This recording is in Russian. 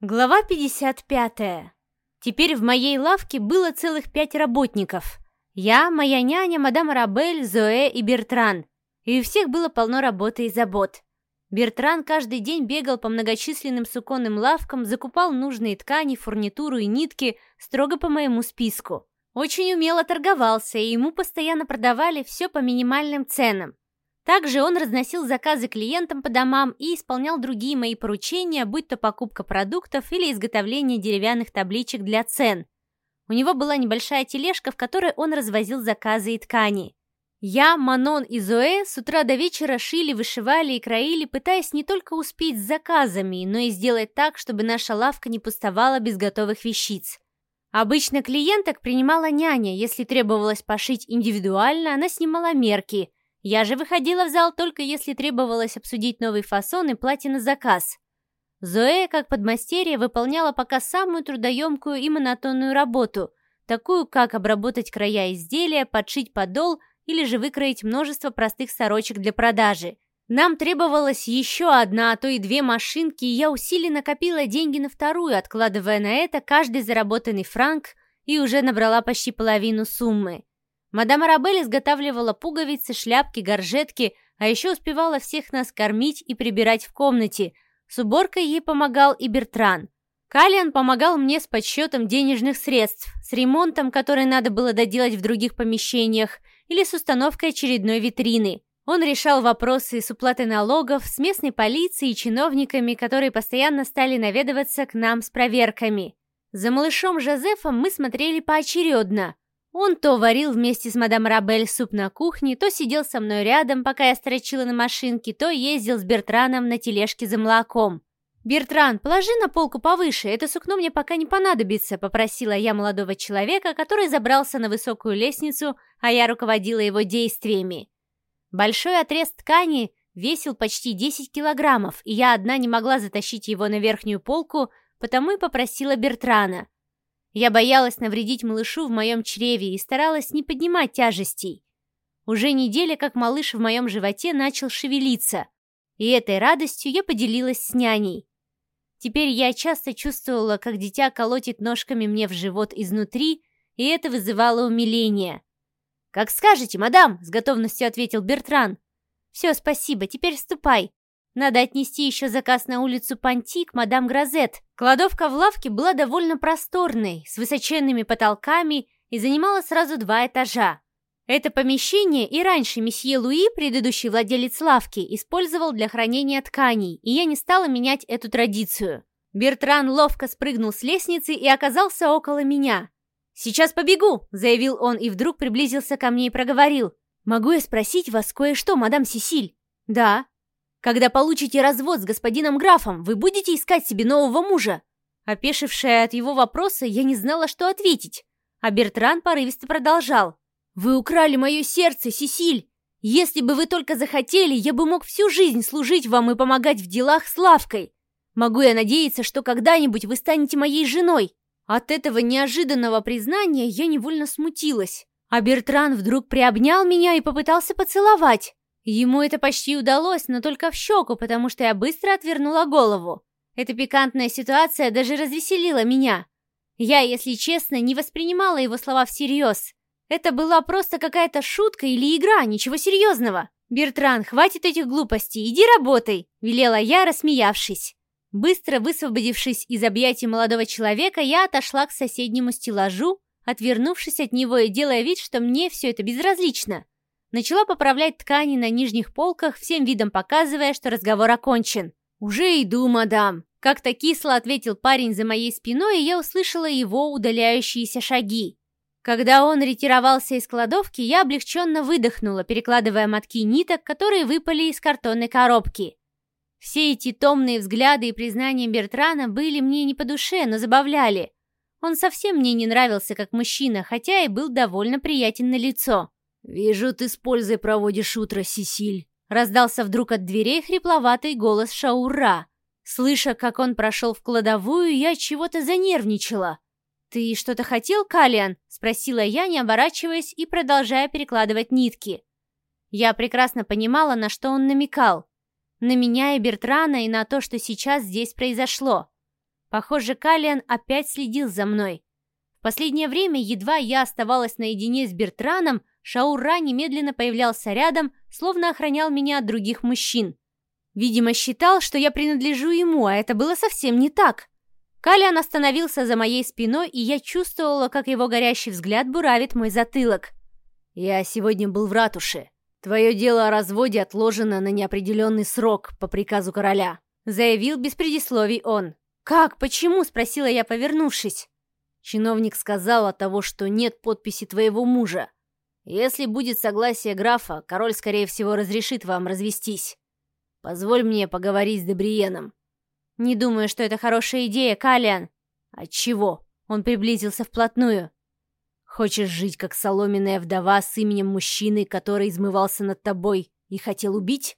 Глава 55. Теперь в моей лавке было целых пять работников. Я, моя няня, мадам Рабель, Зоэ и Бертран. И у всех было полно работы и забот. Бертран каждый день бегал по многочисленным суконным лавкам, закупал нужные ткани, фурнитуру и нитки строго по моему списку. Очень умело торговался, и ему постоянно продавали все по минимальным ценам. Также он разносил заказы клиентам по домам и исполнял другие мои поручения, будь то покупка продуктов или изготовление деревянных табличек для цен. У него была небольшая тележка, в которой он развозил заказы и ткани. Я, Манон и Зоэ с утра до вечера шили, вышивали и краили, пытаясь не только успеть с заказами, но и сделать так, чтобы наша лавка не пустовала без готовых вещиц. Обычно клиенток принимала няня, если требовалось пошить индивидуально, она снимала мерки – я же выходила в зал только если требовалось обсудить новый фасон и платье на заказ. Зоэ, как подмастерье, выполняла пока самую трудоемкую и монотонную работу, такую как обработать края изделия, подшить подол или же выкроить множество простых сорочек для продажи. Нам требовалась еще одна, а то и две машинки, и я усиленно копила деньги на вторую, откладывая на это каждый заработанный франк, и уже набрала почти половину суммы. Мадам Арабель изготавливала пуговицы, шляпки, горжетки, а еще успевала всех нас кормить и прибирать в комнате. С уборкой ей помогал и Бертран. Калиан помогал мне с подсчетом денежных средств, с ремонтом, который надо было доделать в других помещениях, или с установкой очередной витрины. Он решал вопросы с уплатой налогов, с местной полицией и чиновниками, которые постоянно стали наведываться к нам с проверками. За малышом Жозефом мы смотрели поочередно – он то варил вместе с мадам Рабель суп на кухне, то сидел со мной рядом, пока я строчила на машинке, то ездил с Бертраном на тележке за молоком. «Бертран, положи на полку повыше, это сукно мне пока не понадобится», — попросила я молодого человека, который забрался на высокую лестницу, а я руководила его действиями. Большой отрез ткани весил почти 10 килограммов, и я одна не могла затащить его на верхнюю полку, потому и попросила Бертрана — я боялась навредить малышу в моем чреве и старалась не поднимать тяжестей. Уже неделя, как малыш в моем животе начал шевелиться, и этой радостью я поделилась с няней. Теперь я часто чувствовала, как дитя колотит ножками мне в живот изнутри, и это вызывало умиление. «Как скажете, мадам!» — с готовностью ответил Бертран. «Все, спасибо, теперь ступай. Надо отнести еще заказ на улицу Пантик, мадам Грозет. Кладовка в лавке была довольно просторной, с высоченными потолками и занимала сразу два этажа. Это помещение и раньше месье Луи, предыдущий владелец лавки, использовал для хранения тканей, и я не стала менять эту традицию. Бертран ловко спрыгнул с лестницы и оказался около меня. «Сейчас побегу», — заявил он и вдруг приблизился ко мне и проговорил. «Могу я спросить вас кое-что, мадам Сесиль?» «Да», когда получите развод с господином графом, вы будете искать себе нового мужа?» Опешившая от его вопроса, я не знала, что ответить. А Бертран порывисто продолжал. «Вы украли мое сердце, Сесиль! Если бы вы только захотели, я бы мог всю жизнь служить вам и помогать в делах с лавкой. Могу я надеяться, что когда-нибудь вы станете моей женой?» От этого неожиданного признания я невольно смутилась. А Бертран вдруг приобнял меня и попытался поцеловать. Ему это почти удалось, но только в щеку, потому что я быстро отвернула голову. Эта пикантная ситуация даже развеселила меня. Я, если честно, не воспринимала его слова всерьез. Это была просто какая-то шутка или игра, ничего серьезного. «Бертран, хватит этих глупостей, иди работай!» – велела я, рассмеявшись. Быстро высвободившись из объятий молодого человека, я отошла к соседнему стеллажу, отвернувшись от него и делая вид, что мне все это безразлично. Начала поправлять ткани на нижних полках, всем видом показывая, что разговор окончен. «Уже иду, мадам!» Как-то кисло ответил парень за моей спиной, и я услышала его удаляющиеся шаги. Когда он ретировался из кладовки, я облегченно выдохнула, перекладывая мотки ниток, которые выпали из картонной коробки. Все эти томные взгляды и признания Бертрана были мне не по душе, но забавляли. Он совсем мне не нравился как мужчина, хотя и был довольно приятен на лицо. «Вижу, ты с пользой проводишь утро, Сесиль», — раздался вдруг от дверей хрипловатый голос Шаура. Слыша, как он прошел в кладовую, я чего-то занервничала. «Ты что-то хотел, Калиан?» — спросила я, не оборачиваясь и продолжая перекладывать нитки. Я прекрасно понимала, на что он намекал. На меня и Бертрана, и на то, что сейчас здесь произошло. Похоже, Калиан опять следил за мной. В последнее время, едва я оставалась наедине с Бертраном, Шаура немедленно появлялся рядом, словно охранял меня от других мужчин. Видимо, считал, что я принадлежу ему, а это было совсем не так. Калиан остановился за моей спиной, и я чувствовала, как его горящий взгляд буравит мой затылок. «Я сегодня был в ратуше. Твое дело о разводе отложено на неопределенный срок по приказу короля», заявил без предисловий он. «Как? Почему?» — спросила я, повернувшись. Чиновник сказал от того, что нет подписи твоего мужа. Если будет согласие графа, король, скорее всего, разрешит вам развестись. Позволь мне поговорить с Дебриеном. Не думаю, что это хорошая идея, Калиан. Отчего? Он приблизился вплотную. Хочешь жить как соломенная вдова с именем мужчины, который измывался над тобой и хотел убить?